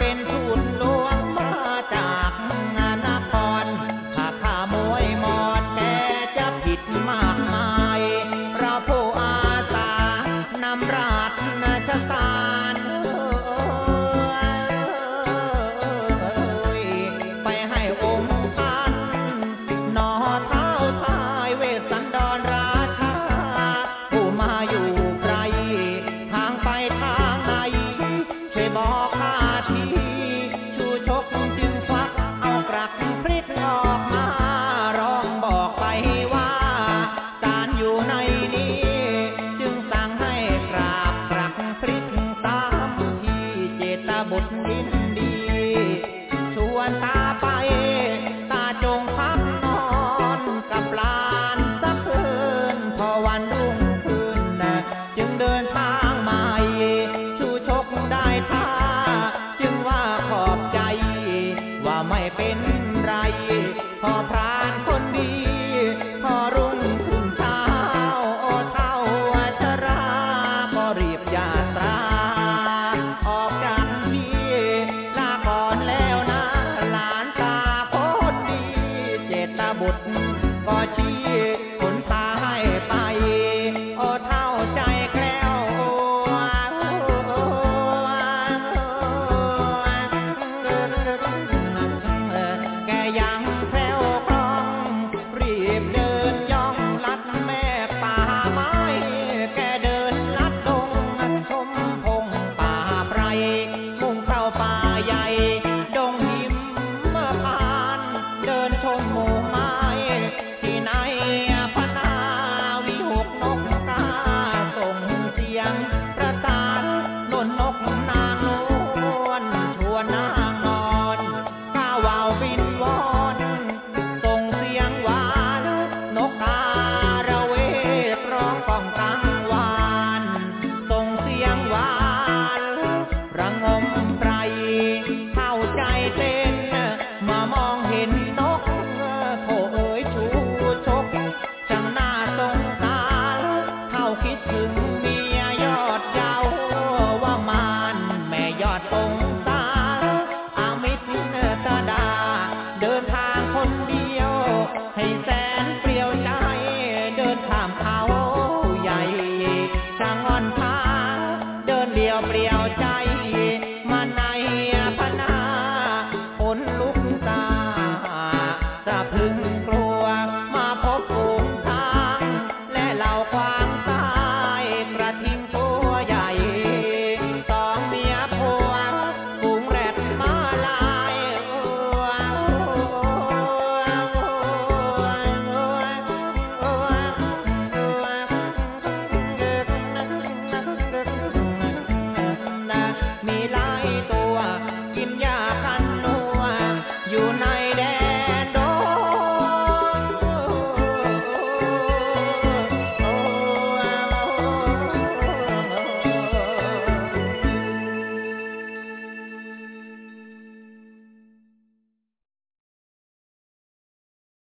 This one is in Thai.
been to พอพรานคนดีพอรุ่งเช้าโอเท่าชราก็รีบยาตรา ออกกันทีลาก่อนแล้วนะหลานตาโคดี เจตบุตรก็ชี้ องกลางวานส่งเสียงหวานระงมใพรเข้าใจเต้นมามองเห็นนกโผเอ๋ยชูชกจังหน้าสงสารเข้าคิดถึงเมียยอดเยาว่ามานแม่ยอดองสารอามิตรตาดา เดินทางคนเดียวให้แสนเปลี่ย